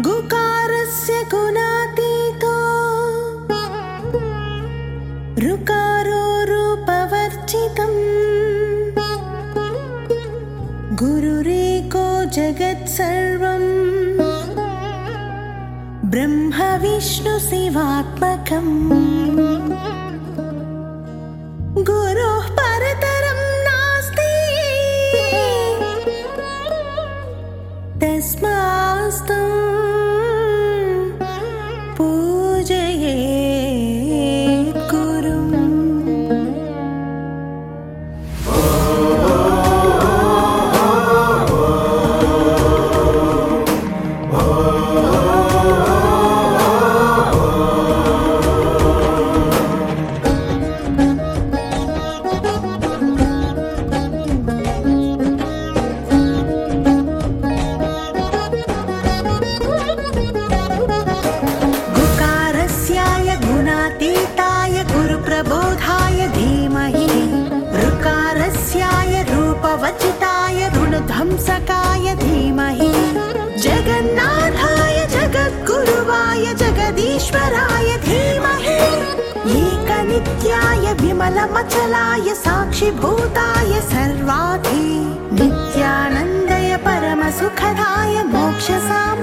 गुकारस्य गुणातीतो। ऋकारो रूपवर्जितम्। गुरुरेको जगत्सर्व ब्रह्मविष्णुशिवात्मकम् ईश्वराय धीमहि। एकनित्याय विमलमचलाय साक्षिभूताय सर्वाधि। नित्यानन्दय परमसुखदाय मोक्षसा।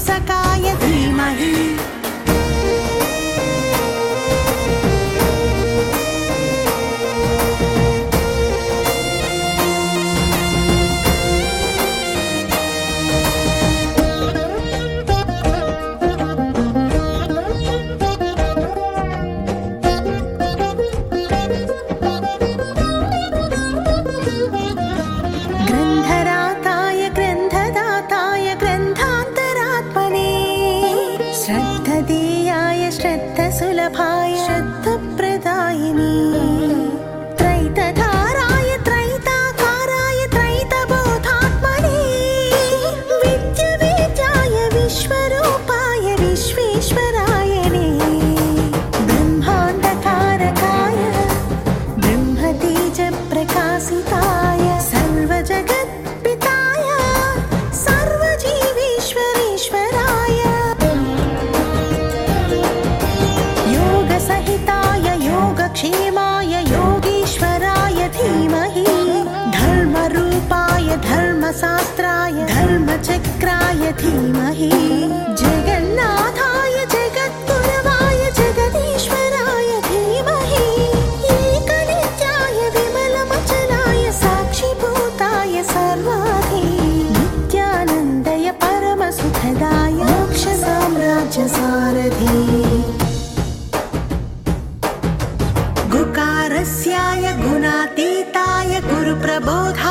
सकाय धीमहि। दीयाय श्रद्धसुलभाय। श्रद्धप्रदायिनी। धीमहि। जगन्नाथाय जगद्गुरवाय जगदीश्वराय धीमहि। एकनित्याय विमलमचलाय साक्षिभूताय सर्वाधि। नित्यानन्दय परमसुखदाय मोक्षसाम्राज्यसारथि। गुकारस्याय गुणातीताय गुरुप्रबोधाय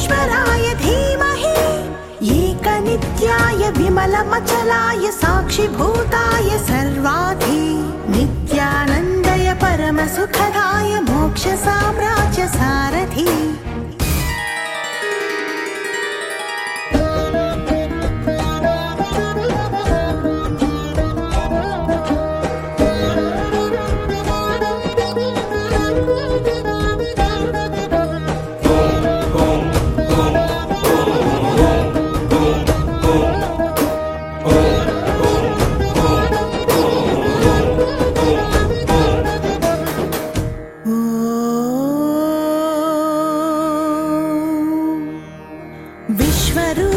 जगदीश्वराय धीमहि एकनित्याय विमलमचलाय साक्षिभूताय सर्वाधि नित्यानन्दय परमसुखदाय मोक्षसाम्राज्यसारथि try to